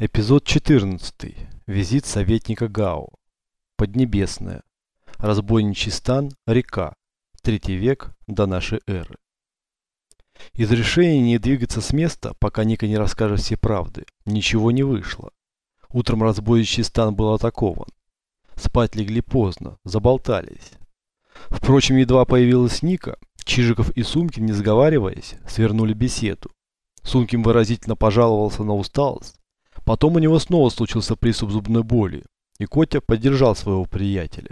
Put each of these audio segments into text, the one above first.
Эпизод 14. Визит советника Гао. Поднебесная. Разбойничий стан. Река. Третий век до нашей эры. Из решения не двигаться с места, пока Ника не расскажет все правды, ничего не вышло. Утром разбойничий стан был атакован. Спать легли поздно, заболтались. Впрочем, едва появилась Ника, Чижиков и Сумкин, не сговариваясь, свернули беседу. Сумкин выразительно пожаловался на усталость, Потом у него снова случился приступ зубной боли, и Котя поддержал своего приятеля.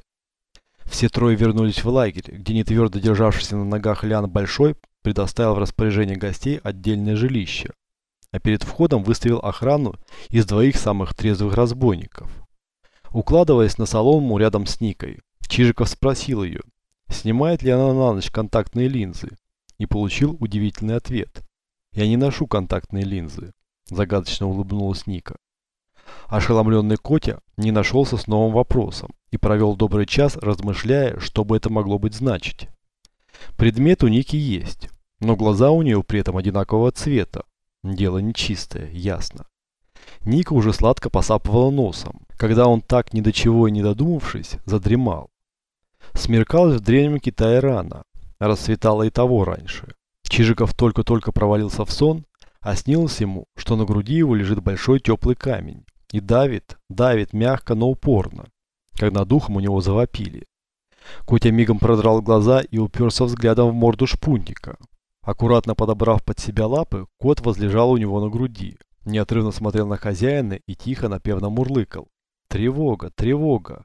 Все трое вернулись в лагерь, где не твердо державшийся на ногах Лян Большой предоставил в распоряжение гостей отдельное жилище, а перед входом выставил охрану из двоих самых трезвых разбойников. Укладываясь на солому рядом с Никой, Чижиков спросил ее, снимает ли она на ночь контактные линзы, и получил удивительный ответ. «Я не ношу контактные линзы. Загадочно улыбнулась Ника. Ошеломленный Котя не нашелся с новым вопросом и провел добрый час, размышляя, что бы это могло быть значить. Предмет у Ники есть, но глаза у нее при этом одинакового цвета. Дело нечистое, ясно. Ника уже сладко посапывала носом, когда он так ни до чего и не додумавшись, задремал. Смеркалось в древнем Китае рано, расцветало и того раньше. Чижиков только-только провалился в сон, а снилось ему, что на груди его лежит большой теплый камень и давит, давит мягко, но упорно, над духом у него завопили. Котя мигом продрал глаза и уперся взглядом в морду шпунтика. Аккуратно подобрав под себя лапы, кот возлежал у него на груди, неотрывно смотрел на хозяина и тихо напевно мурлыкал. «Тревога! Тревога!»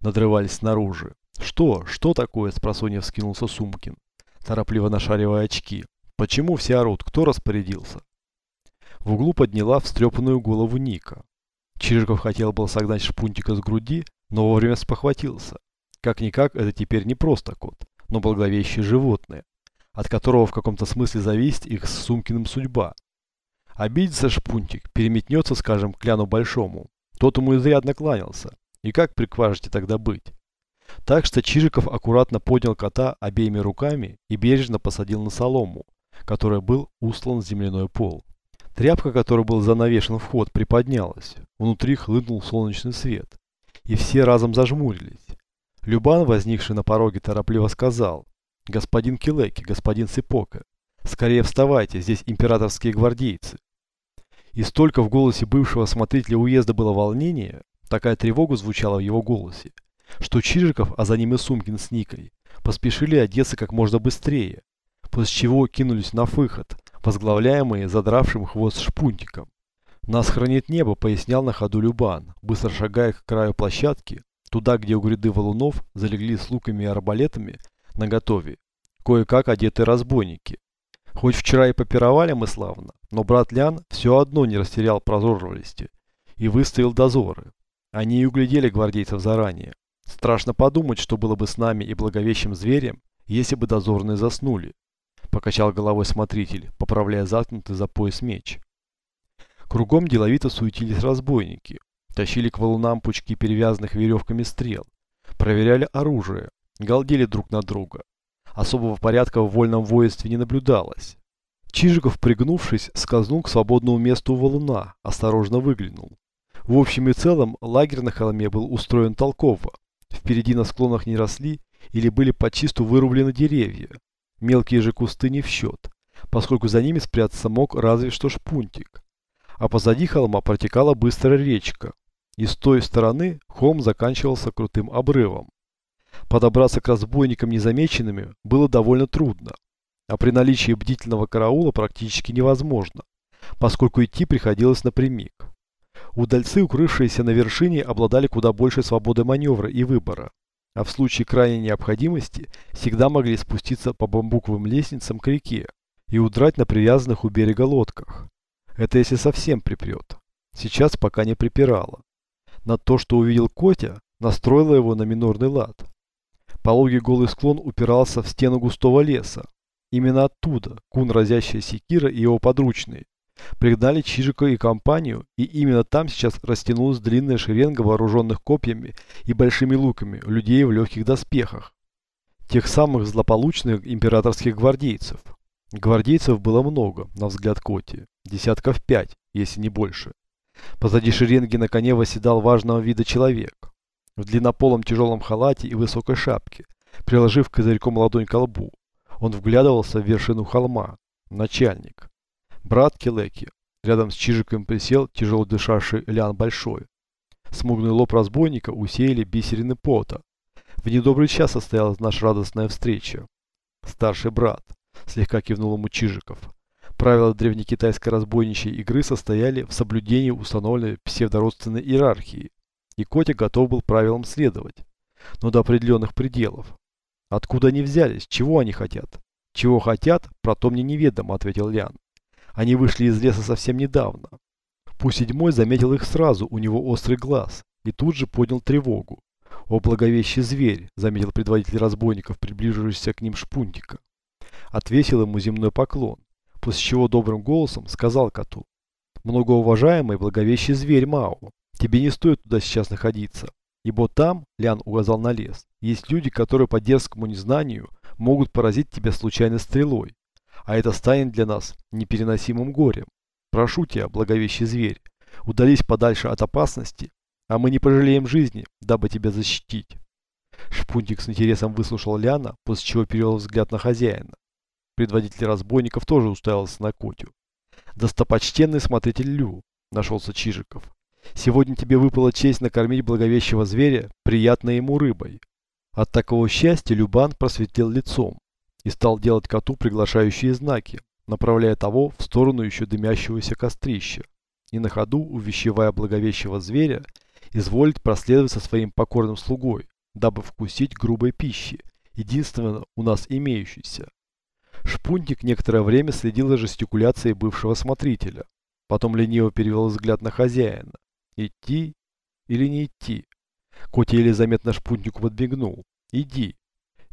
Надрывались снаружи. «Что? Что такое?» – спросонья вскинулся Сумкин, торопливо нашаривая очки. «Почему все орут? Кто распорядился?» В углу подняла встрепанную голову Ника. Чижиков хотел был согнать шпунтика с груди, но вовремя спохватился. Как-никак, это теперь не просто кот, но благовещее животное, от которого в каком-то смысле зависит их с Сумкиным судьба. Обидится шпунтик, переметнется, скажем, к кляну большому. Тот ему изрядно кланялся. И как прикажете тогда быть? Так что Чижиков аккуратно поднял кота обеими руками и бережно посадил на солому, которой был услан земляной пол. Тряпка, которой был занавешен вход, приподнялась. Внутри хлынул солнечный свет. И все разом зажмурились. Любан, возникший на пороге, торопливо сказал. «Господин Килеки, господин Сипока, скорее вставайте, здесь императорские гвардейцы». И столько в голосе бывшего смотрителя уезда было волнения, такая тревога звучала в его голосе, что Чижиков, а за ним и Сумкин с Никой, поспешили одеться как можно быстрее, после чего кинулись на выход, возглавляемые задравшим хвост шпунтиком. «Нас хранит небо», — пояснял на ходу Любан, быстро шагая к краю площадки, туда, где у гряды валунов залегли с луками и арбалетами наготове, кое-как одетые разбойники. Хоть вчера и попировали мы славно, но брат Лян все одно не растерял прозорливости и выставил дозоры. Они и углядели гвардейцев заранее. Страшно подумать, что было бы с нами и благовещим зверем, если бы дозорные заснули покачал головой смотритель, поправляя заткнутый за пояс меч. Кругом деловито суетились разбойники, тащили к валунам пучки перевязанных веревками стрел, проверяли оружие, галдели друг на друга. Особого порядка в вольном воинстве не наблюдалось. Чижиков, пригнувшись, скользнул к свободному месту у валуна, осторожно выглянул. В общем и целом, лагерь на холме был устроен толково. Впереди на склонах не росли или были почисту вырублены деревья, Мелкие же кусты не в счет, поскольку за ними спрятаться мог разве что шпунтик. А позади холма протекала быстрая речка, и с той стороны холм заканчивался крутым обрывом. Подобраться к разбойникам незамеченными было довольно трудно, а при наличии бдительного караула практически невозможно, поскольку идти приходилось напрямик. Удальцы, укрывшиеся на вершине, обладали куда большей свободой маневра и выбора а в случае крайней необходимости всегда могли спуститься по бамбуковым лестницам к реке и удрать на привязанных у берега лодках. Это если совсем припрет. Сейчас пока не припирало. На то, что увидел Котя, настроило его на минорный лад. Пологий голый склон упирался в стену густого леса. Именно оттуда кун разящая секира и его подручные Пригнали Чижика и компанию, и именно там сейчас растянулась длинная шеренга вооруженных копьями и большими луками людей в легких доспехах. Тех самых злополучных императорских гвардейцев. Гвардейцев было много, на взгляд Коти. Десятков пять, если не больше. Позади шеренги на коне восседал важного вида человек. В длиннополом тяжелом халате и высокой шапке, приложив козырьком ладонь к лбу. Он вглядывался в вершину холма. Начальник. Брат Келеки. Рядом с Чижиком присел тяжело дышавший Лян Большой. Смуглый лоб разбойника усеяли бисерины пота. В недобрый час состоялась наша радостная встреча. Старший брат. Слегка кивнул ему Чижиков. Правила древнекитайской разбойничьей игры состояли в соблюдении установленной псевдородственной иерархии. И Котя готов был правилам следовать. Но до определенных пределов. Откуда они взялись? Чего они хотят? Чего хотят, про то мне неведомо, ответил Лян. Они вышли из леса совсем недавно. Пусть седьмой заметил их сразу, у него острый глаз, и тут же поднял тревогу. «О, благовещий зверь!» – заметил предводитель разбойников, приближившийся к ним шпунтика. Отвесил ему земной поклон, после чего добрым голосом сказал коту. «Многоуважаемый благовещий зверь Мао, тебе не стоит туда сейчас находиться, ибо там, Лян указал на лес, есть люди, которые по дерзкому незнанию могут поразить тебя случайной стрелой, а это станет для нас непереносимым горем. Прошу тебя, благовещий зверь, удались подальше от опасности, а мы не пожалеем жизни, дабы тебя защитить. Шпунтик с интересом выслушал Ляна, после чего перевел взгляд на хозяина. Предводитель разбойников тоже уставился на Котю. Достопочтенный смотритель Лю, нашелся Чижиков. Сегодня тебе выпала честь накормить благовещего зверя приятной ему рыбой. От такого счастья Любан просветлел лицом и стал делать коту приглашающие знаки, направляя того в сторону еще дымящегося кострища, и на ходу, увещевая благовещего зверя, изволить проследовать со своим покорным слугой, дабы вкусить грубой пищи, единственно у нас имеющейся. Шпунтик некоторое время следил за жестикуляцией бывшего смотрителя, потом лениво перевел взгляд на хозяина. Идти или не идти? Кот еле заметно шпунтику подбегнул. Иди,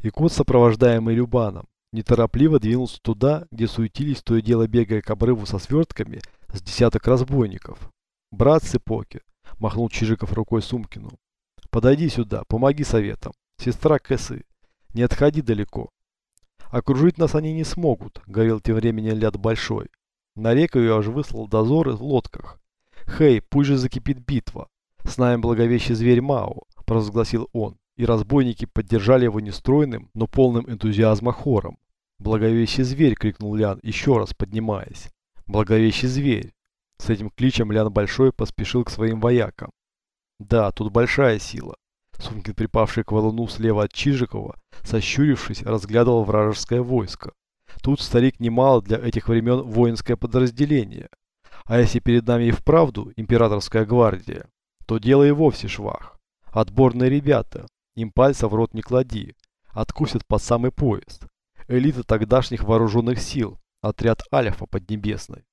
и кот, сопровождаемый Любаном, неторопливо двинулся туда, где суетились то и дело бегая к обрыву со свертками с десяток разбойников. «Брат Цепоки», – махнул Чижиков рукой Сумкину. «Подойди сюда, помоги советам. Сестра Кэсы, не отходи далеко». «Окружить нас они не смогут», – говорил тем временем Ляд Большой. На реку я уже выслал дозоры в лодках. «Хей, пусть же закипит битва. С нами благовещий зверь Мао», – провозгласил он и разбойники поддержали его нестройным, но полным энтузиазма хором. «Благовещий зверь!» — крикнул Лян, еще раз поднимаясь. «Благовещий зверь!» С этим кличем Лян Большой поспешил к своим воякам. «Да, тут большая сила». Сумкин, припавший к валуну слева от Чижикова, сощурившись, разглядывал вражеское войско. Тут старик немало для этих времен воинское подразделение. А если перед нами и вправду императорская гвардия, то дело и вовсе швах. Отборные ребята, им пальца в рот не клади. Откусят под самый поезд. Элита тогдашних вооруженных сил. Отряд Альфа Поднебесной.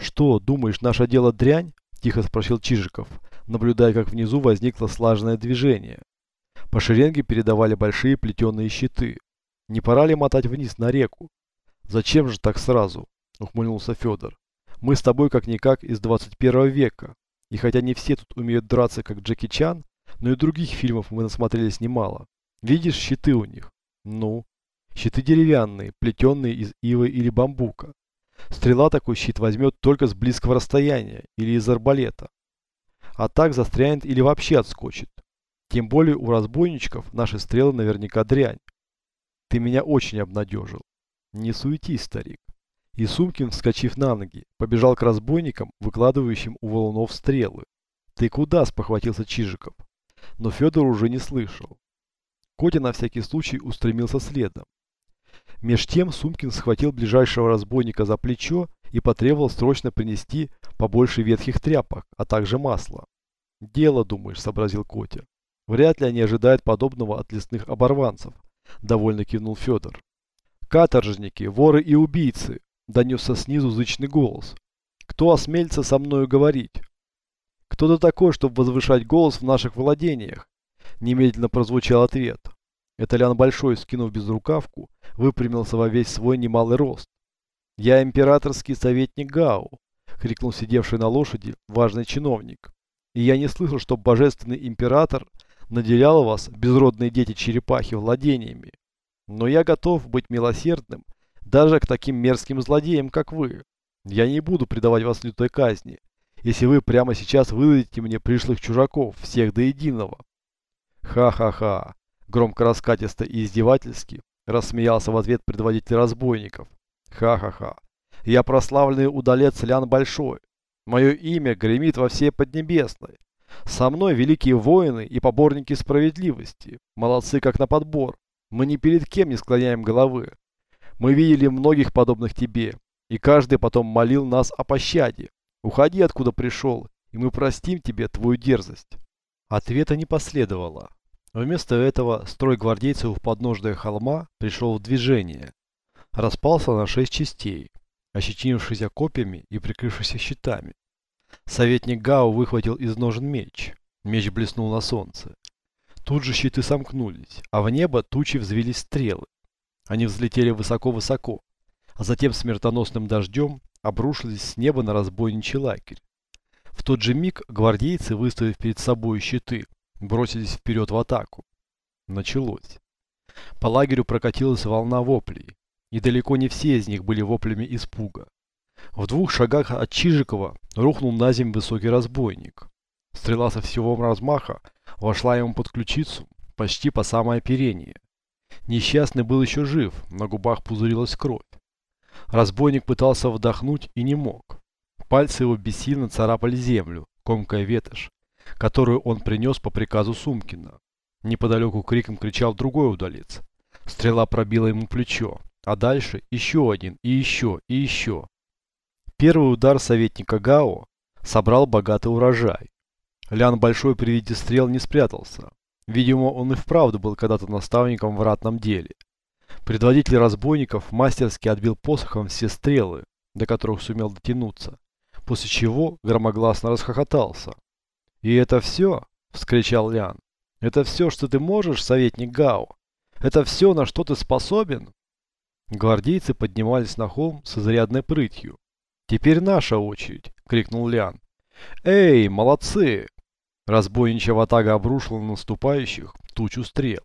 «Что, думаешь, наше дело дрянь?» – тихо спросил Чижиков, наблюдая, как внизу возникло слаженное движение. По шеренге передавали большие плетеные щиты. Не пора ли мотать вниз на реку? «Зачем же так сразу?» – ухмыльнулся Федор. «Мы с тобой как-никак из 21 века. И хотя не все тут умеют драться, как Джеки Чан, но и других фильмов мы насмотрелись немало. Видишь щиты у них? Ну, щиты деревянные, плетенные из ивы или бамбука. Стрела такой щит возьмет только с близкого расстояния или из арбалета. А так застрянет или вообще отскочит. Тем более у разбойничков наши стрелы наверняка дрянь. Ты меня очень обнадежил. Не суетись, старик. И Сумкин, вскочив на ноги, побежал к разбойникам, выкладывающим у валунов стрелы. Ты куда? спохватился Чижиков но Федор уже не слышал. Котя на всякий случай устремился следом. Меж тем Сумкин схватил ближайшего разбойника за плечо и потребовал срочно принести побольше ветхих тряпок, а также масла. «Дело, думаешь», — сообразил Котя. «Вряд ли они ожидают подобного от лесных оборванцев», — довольно кивнул Федор. «Каторжники, воры и убийцы», — донесся снизу зычный голос. «Кто осмелится со мною говорить?» «Кто ты такой, чтобы возвышать голос в наших владениях?» Немедленно прозвучал ответ. Это Лян Большой, скинув безрукавку, выпрямился во весь свой немалый рост. «Я императорский советник Гау», — крикнул сидевший на лошади важный чиновник. «И я не слышал, что божественный император наделял вас, безродные дети черепахи, владениями. Но я готов быть милосердным даже к таким мерзким злодеям, как вы. Я не буду предавать вас лютой казни, если вы прямо сейчас выдадите мне пришлых чужаков, всех до единого. Ха-ха-ха, громко раскатисто и издевательски рассмеялся в ответ предводитель разбойников. Ха-ха-ха, я прославленный удалец Лян Большой. Мое имя гремит во всей Поднебесной. Со мной великие воины и поборники справедливости. Молодцы как на подбор. Мы ни перед кем не склоняем головы. Мы видели многих подобных тебе, и каждый потом молил нас о пощаде. Уходи, откуда пришел, и мы простим тебе твою дерзость. Ответа не последовало. Вместо этого строй гвардейцев у подножия холма пришел в движение. Распался на шесть частей, ощетинившись копьями и прикрывшись щитами. Советник Гао выхватил из ножен меч. Меч блеснул на солнце. Тут же щиты сомкнулись, а в небо тучи взвились стрелы. Они взлетели высоко-высоко, а затем смертоносным дождем обрушились с неба на разбойничий лагерь. В тот же миг гвардейцы, выставив перед собой щиты, бросились вперед в атаку. Началось. По лагерю прокатилась волна воплей, и далеко не все из них были воплями испуга. В двух шагах от Чижикова рухнул на землю высокий разбойник. Стрела со всего размаха вошла ему под ключицу, почти по самое оперение. Несчастный был еще жив, на губах пузырилась кровь. Разбойник пытался вдохнуть и не мог. Пальцы его бессильно царапали землю, комкая ветошь, которую он принес по приказу Сумкина. Неподалеку криком кричал другой удалец. Стрела пробила ему плечо, а дальше еще один, и еще, и еще. Первый удар советника Гао собрал богатый урожай. Лян Большой при виде стрел не спрятался. Видимо, он и вправду был когда-то наставником в ратном деле. Предводитель разбойников мастерски отбил посохом все стрелы, до которых сумел дотянуться, после чего громогласно расхохотался. «И это все?» – вскричал Лян. «Это все, что ты можешь, советник Гао? Это все, на что ты способен?» Гвардейцы поднимались на холм с изрядной прытью. «Теперь наша очередь!» – крикнул Лян. «Эй, молодцы!» Разбойничья ватага обрушила на наступающих тучу стрел.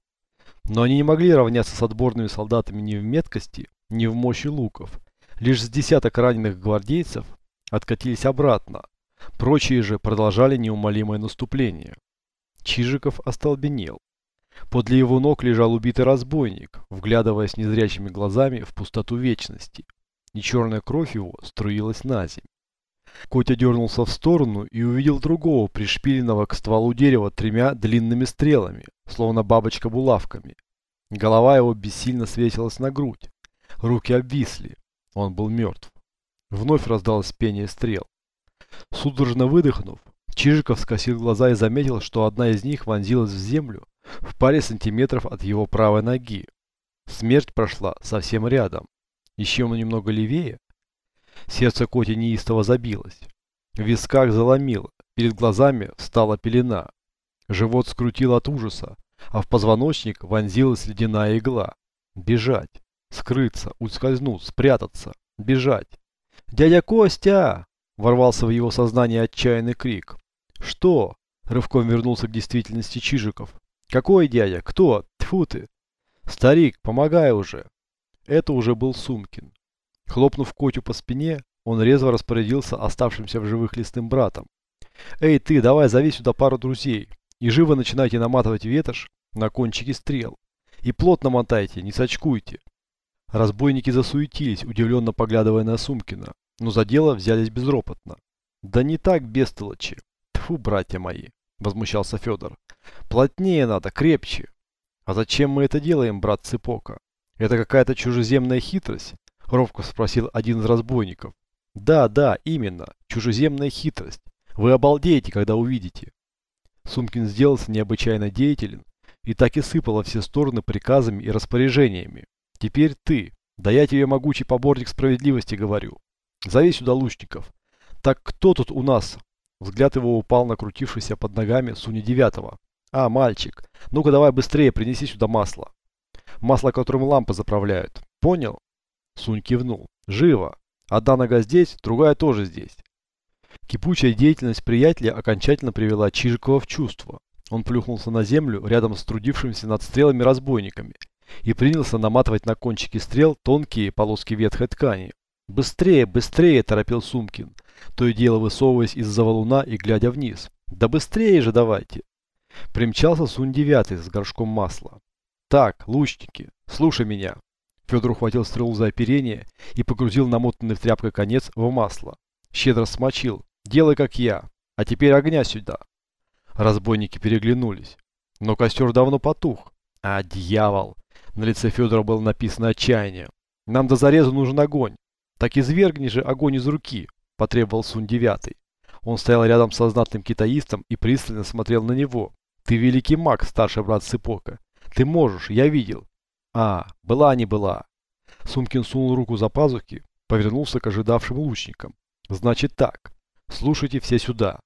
Но они не могли равняться с отборными солдатами ни в меткости, ни в мощи луков. Лишь с десяток раненых гвардейцев откатились обратно. Прочие же продолжали неумолимое наступление. Чижиков остолбенел. Подле его ног лежал убитый разбойник, вглядываясь незрячими глазами в пустоту вечности. И черная кровь его струилась на земь. Котя дернулся в сторону и увидел другого, пришпиленного к стволу дерева тремя длинными стрелами, словно бабочка булавками. Голова его бессильно свесилась на грудь. Руки обвисли. Он был мертв. Вновь раздалось пение стрел. Судорожно выдохнув, Чижиков скосил глаза и заметил, что одна из них вонзилась в землю в паре сантиметров от его правой ноги. Смерть прошла совсем рядом. Еще немного левее, Сердце Коти неистово забилось. В висках заломило, перед глазами встала пелена. Живот скрутил от ужаса, а в позвоночник вонзилась ледяная игла. Бежать, скрыться, ускользнуть, спрятаться, бежать. «Дядя Костя!» – ворвался в его сознание отчаянный крик. «Что?» – рывком вернулся к действительности Чижиков. «Какой дядя? Кто? Тьфу ты!» «Старик, помогай уже!» Это уже был Сумкин. Хлопнув Котю по спине, он резво распорядился оставшимся в живых лесным братом. «Эй ты, давай зови сюда пару друзей, и живо начинайте наматывать ветошь на кончики стрел. И плотно мотайте, не сочкуйте». Разбойники засуетились, удивленно поглядывая на Сумкина, но за дело взялись безропотно. «Да не так, бестолочи! Тьфу, братья мои!» – возмущался Федор. «Плотнее надо, крепче!» «А зачем мы это делаем, брат Цыпока? Это какая-то чужеземная хитрость?» Ровко спросил один из разбойников. Да, да, именно. Чужеземная хитрость. Вы обалдеете, когда увидите. Сумкин сделался необычайно деятелен и так и сыпал во все стороны приказами и распоряжениями. Теперь ты. Да я тебе могучий поборник справедливости говорю. Зови сюда лучников. Так кто тут у нас? Взгляд его упал на крутившийся под ногами Суни Девятого. А, мальчик, ну-ка давай быстрее принеси сюда масло. Масло, которым лампы заправляют. Понял? Сунь кивнул. «Живо! Одна нога здесь, другая тоже здесь». Кипучая деятельность приятеля окончательно привела Чижикова в чувство. Он плюхнулся на землю рядом с трудившимися над стрелами разбойниками и принялся наматывать на кончики стрел тонкие полоски ветхой ткани. «Быстрее, быстрее!» – торопил Сумкин. то и дело высовываясь из-за валуна и глядя вниз. «Да быстрее же давайте!» Примчался Сунь девятый с горшком масла. «Так, лучники, слушай меня!» Федор ухватил стрелу за оперение и погрузил намотанный в тряпкой конец в масло. Щедро смочил. «Делай, как я. А теперь огня сюда!» Разбойники переглянулись. Но костер давно потух. А, дьявол! На лице Федора было написано отчаяние. «Нам до зарезу нужен огонь. Так извергни же огонь из руки!» Потребовал Сунь девятый. Он стоял рядом со знатным китаистом и пристально смотрел на него. «Ты великий маг, старший брат Сыпока. Ты можешь, я видел. А, была не была. Сумкин сунул руку за пазухи, повернулся к ожидавшим лучникам. Значит так, слушайте все сюда.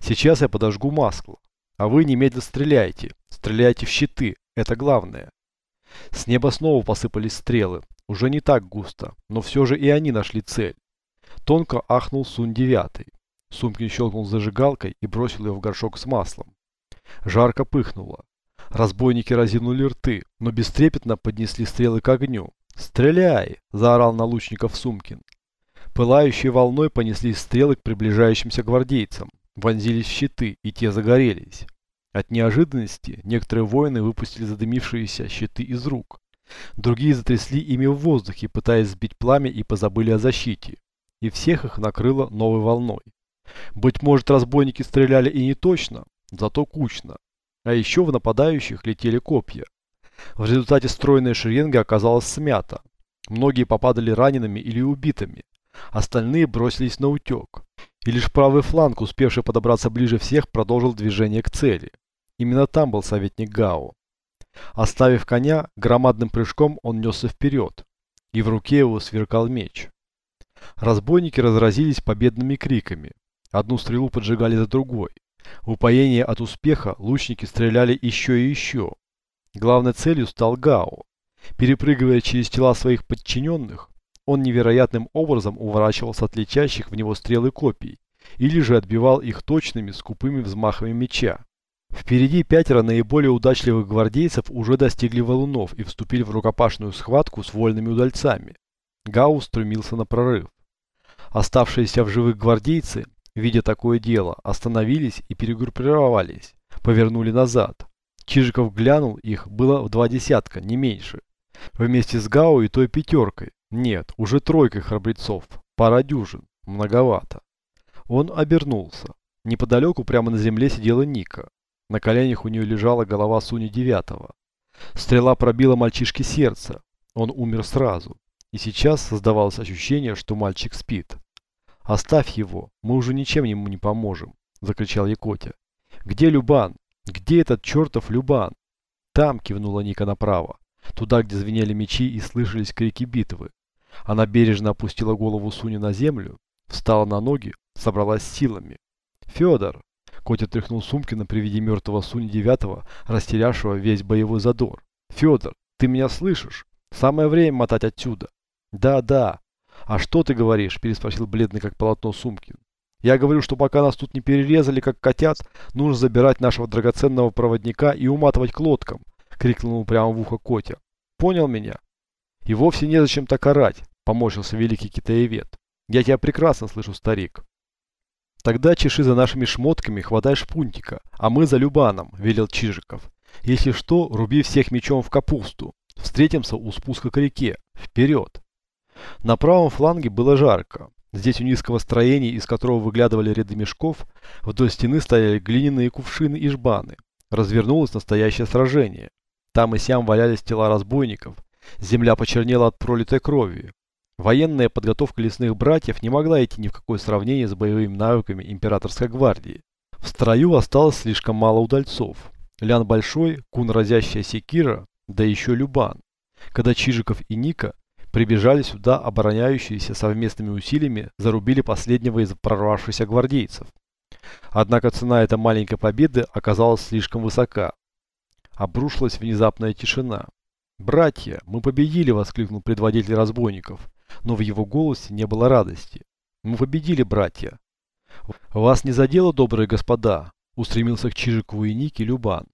Сейчас я подожгу маску, а вы немедленно стреляйте. Стреляйте в щиты, это главное. С неба снова посыпались стрелы, уже не так густо, но все же и они нашли цель. Тонко ахнул Сун девятый. Сумкин щелкнул зажигалкой и бросил ее в горшок с маслом. Жарко пыхнуло. Разбойники разинули рты, но бестрепетно поднесли стрелы к огню. «Стреляй!» – заорал на лучников Сумкин. Пылающей волной понеслись стрелы к приближающимся гвардейцам. Вонзились щиты, и те загорелись. От неожиданности некоторые воины выпустили задымившиеся щиты из рук. Другие затрясли ими в воздухе, пытаясь сбить пламя и позабыли о защите. И всех их накрыло новой волной. Быть может, разбойники стреляли и не точно, зато кучно. А еще в нападающих летели копья. В результате стройная шеренга оказалась смята. Многие попадали ранеными или убитыми. Остальные бросились на утек. И лишь правый фланг, успевший подобраться ближе всех, продолжил движение к цели. Именно там был советник Гао. Оставив коня, громадным прыжком он несся вперед. И в руке его сверкал меч. Разбойники разразились победными криками. Одну стрелу поджигали за другой. В упоении от успеха лучники стреляли еще и еще. Главной целью стал Гао. Перепрыгивая через тела своих подчиненных, он невероятным образом уворачивался от летящих в него стрелы копий, или же отбивал их точными, скупыми взмахами меча. Впереди пятеро наиболее удачливых гвардейцев уже достигли валунов и вступили в рукопашную схватку с вольными удальцами. Гау стремился на прорыв. Оставшиеся в живых гвардейцы видя такое дело, остановились и перегруппировались, повернули назад. Чижиков глянул, их было в два десятка, не меньше. Вместе с Гао и той пятеркой. Нет, уже тройкой храбрецов. Пара дюжин. Многовато. Он обернулся. Неподалеку прямо на земле сидела Ника. На коленях у нее лежала голова Суни Девятого. Стрела пробила мальчишке сердце. Он умер сразу. И сейчас создавалось ощущение, что мальчик спит. «Оставь его, мы уже ничем ему не поможем», – закричал Якотя. «Где Любан? Где этот чертов Любан?» «Там», – кивнула Ника направо, туда, где звенели мечи и слышались крики битвы. Она бережно опустила голову Суни на землю, встала на ноги, собралась силами. «Федор!» Котя тряхнул Сумкина при виде мертвого Суни девятого, растерявшего весь боевой задор. «Федор, ты меня слышишь? Самое время мотать отсюда!» «Да, да!» «А что ты говоришь?» – переспросил бледный как полотно Сумкин. «Я говорю, что пока нас тут не перерезали, как котят, нужно забирать нашего драгоценного проводника и уматывать к лодкам!» – крикнул ему прямо в ухо Котя. «Понял меня?» «И вовсе незачем так орать!» – поморщился великий китаевед. «Я тебя прекрасно слышу, старик!» «Тогда чеши за нашими шмотками, хватай шпунтика, а мы за Любаном», – велел Чижиков. «Если что, руби всех мечом в капусту. Встретимся у спуска к реке. Вперед!» На правом фланге было жарко. Здесь у низкого строения, из которого выглядывали ряды мешков, вдоль стены стояли глиняные кувшины и жбаны. Развернулось настоящее сражение. Там и сям валялись тела разбойников. Земля почернела от пролитой крови. Военная подготовка лесных братьев не могла идти ни в какое сравнение с боевыми навыками императорской гвардии. В строю осталось слишком мало удальцов. Лян Большой, кун разящая секира, да еще Любан. Когда Чижиков и Ника прибежали сюда обороняющиеся совместными усилиями, зарубили последнего из прорвавшихся гвардейцев. Однако цена этой маленькой победы оказалась слишком высока. Обрушилась внезапная тишина. «Братья, мы победили!» – воскликнул предводитель разбойников, но в его голосе не было радости. «Мы победили, братья!» «Вас не задело, добрые господа?» – устремился к Чижикову и Нике Любан.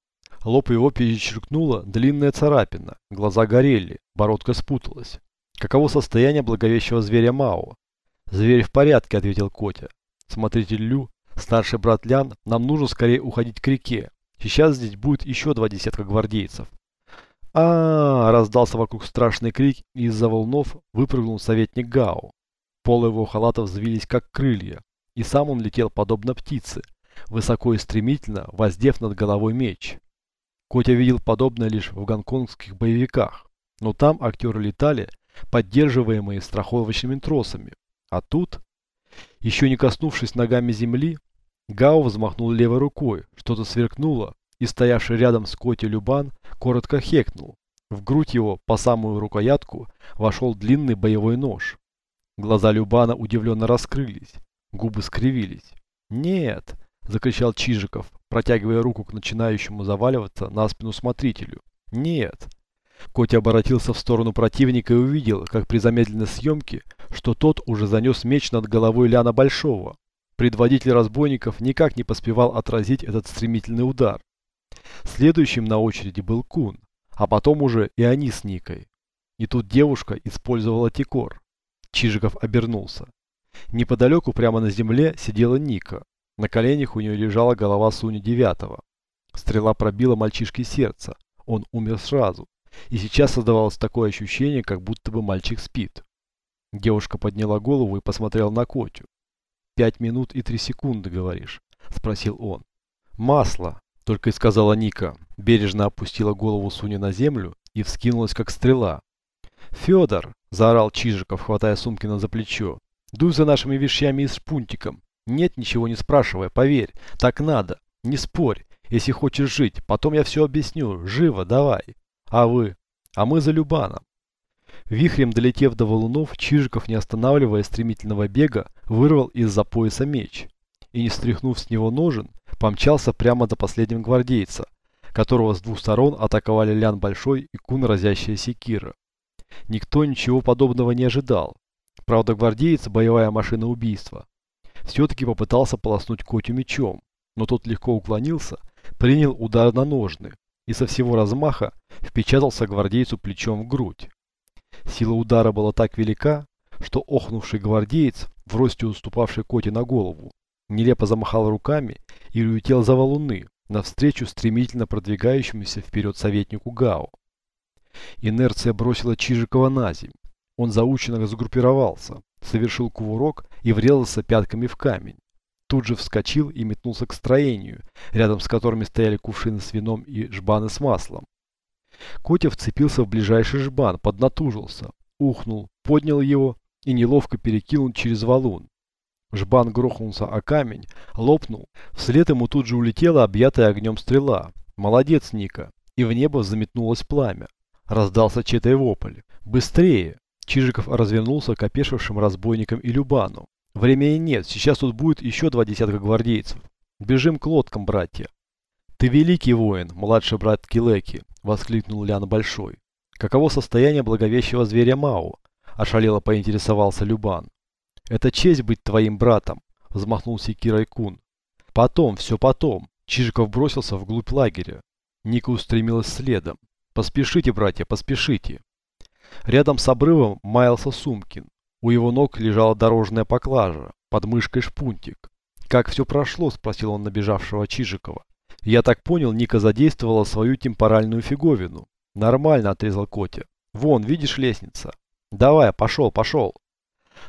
Лоб его перечеркнула длинная царапина, глаза горели, бородка спуталась. Каково состояние благовещего зверя Мао? Зверь в порядке, ответил Котя. Смотритель Лю, старший брат Лян, нам нужно скорее уходить к реке. Сейчас здесь будет еще два десятка гвардейцев. А, -а, -а раздался вокруг страшный крик, и из-за волнов выпрыгнул советник Гао. Полы его халата взвились как крылья, и сам он летел подобно птице, высоко и стремительно воздев над головой меч. Котя видел подобное лишь в гонконгских боевиках, но там актеры летали, поддерживаемые страховочными тросами. А тут, еще не коснувшись ногами земли, Гао взмахнул левой рукой, что-то сверкнуло, и стоявший рядом с Коти Любан коротко хекнул. В грудь его, по самую рукоятку, вошел длинный боевой нож. Глаза Любана удивленно раскрылись, губы скривились. «Нет!» – закричал Чижиков, протягивая руку к начинающему заваливаться на спину смотрителю. «Нет!» Котя обратился в сторону противника и увидел, как при замедленной съемке, что тот уже занес меч над головой Ляна Большого. Предводитель разбойников никак не поспевал отразить этот стремительный удар. Следующим на очереди был Кун, а потом уже и они с Никой. И тут девушка использовала тикор. Чижиков обернулся. Неподалеку прямо на земле сидела Ника. На коленях у нее лежала голова Суни Девятого. Стрела пробила мальчишке сердце. Он умер сразу. И сейчас создавалось такое ощущение, как будто бы мальчик спит. Девушка подняла голову и посмотрела на Котю. «Пять минут и три секунды, говоришь?» – спросил он. «Масло!» – только и сказала Ника. Бережно опустила голову Суни на землю и вскинулась, как стрела. «Федор!» – заорал Чижиков, хватая Сумкина за плечо. «Дуй за нашими вещами и с шпунтиком. Нет, ничего не спрашивая, поверь. Так надо. Не спорь, если хочешь жить. Потом я все объясню. Живо, давай!» А вы? А мы за Любаном. Вихрем долетев до валунов, Чижиков, не останавливая стремительного бега, вырвал из-за пояса меч и, не стряхнув с него ножен, помчался прямо до последнего гвардейца, которого с двух сторон атаковали Лян Большой и Кун разящая секира. Никто ничего подобного не ожидал. Правда, гвардеец, боевая машина убийства, все-таки попытался полоснуть Котю мечом, но тот легко уклонился, принял удар на ножны, и со всего размаха впечатался гвардейцу плечом в грудь. Сила удара была так велика, что охнувший гвардеец, в росте уступавший Коте на голову, нелепо замахал руками и улетел за валуны, навстречу стремительно продвигающемуся вперед советнику Гао. Инерция бросила Чижикова на земь. Он заученно сгруппировался, совершил кувырок и врезался пятками в камень тут же вскочил и метнулся к строению, рядом с которыми стояли кувшины с вином и жбаны с маслом. Котя вцепился в ближайший жбан, поднатужился, ухнул, поднял его и неловко перекинул через валун. Жбан грохнулся о камень, лопнул, вслед ему тут же улетела объятая огнем стрела. «Молодец, Ника!» И в небо заметнулось пламя. Раздался чей-то вопль. «Быстрее!» Чижиков развернулся к опешившим разбойникам и Любану. Времени нет, сейчас тут будет еще два десятка гвардейцев. Бежим к лодкам, братья. Ты великий воин, младший брат Килеки, воскликнул Лян Большой. Каково состояние благовещего зверя Мау? Ошалело поинтересовался Любан. Это честь быть твоим братом, взмахнул секирой Кун. Потом, все потом. Чижиков бросился вглубь лагеря. Ника устремилась следом. Поспешите, братья, поспешите. Рядом с обрывом маялся Сумкин. У его ног лежала дорожная поклажа, под мышкой шпунтик. «Как все прошло?» – спросил он набежавшего Чижикова. «Я так понял, Ника задействовала свою темпоральную фиговину». «Нормально», – отрезал Котя. «Вон, видишь лестница?» «Давай, пошел, пошел».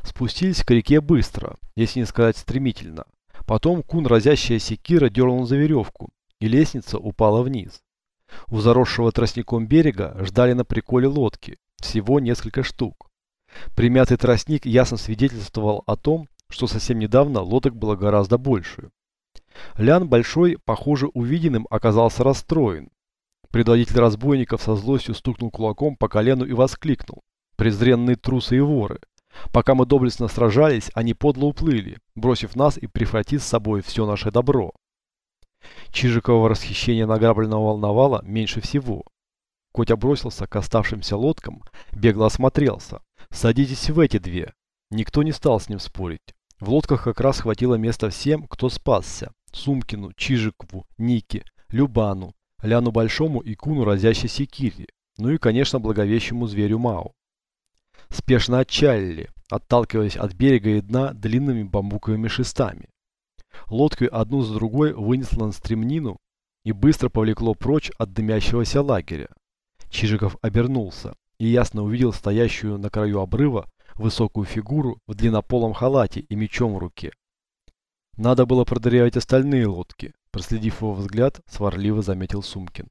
Спустились к реке быстро, если не сказать стремительно. Потом кун, разящая секира, дернул за веревку, и лестница упала вниз. У заросшего тростником берега ждали на приколе лодки, всего несколько штук. Примятый тростник ясно свидетельствовал о том, что совсем недавно лодок было гораздо больше. Лян Большой, похоже, увиденным оказался расстроен. Предводитель разбойников со злостью стукнул кулаком по колену и воскликнул. Презренные трусы и воры. Пока мы доблестно сражались, они подло уплыли, бросив нас и прихватив с собой все наше добро. Чижикова расхищение награбленного волновало меньше всего. Котя бросился к оставшимся лодкам, бегло осмотрелся. «Садитесь в эти две». Никто не стал с ним спорить. В лодках как раз хватило места всем, кто спасся. Сумкину, Чижикову, Нике, Любану, Ляну Большому и Куну разящей секири. Ну и, конечно, благовещему зверю Мау. Спешно отчалили. отталкиваясь от берега и дна длинными бамбуковыми шестами. Лодки одну за другой вынесло на стремнину и быстро повлекло прочь от дымящегося лагеря. Чижиков обернулся и ясно увидел стоящую на краю обрыва высокую фигуру в длиннополом халате и мечом в руке. Надо было продырявить остальные лодки, проследив его взгляд, сварливо заметил Сумкин.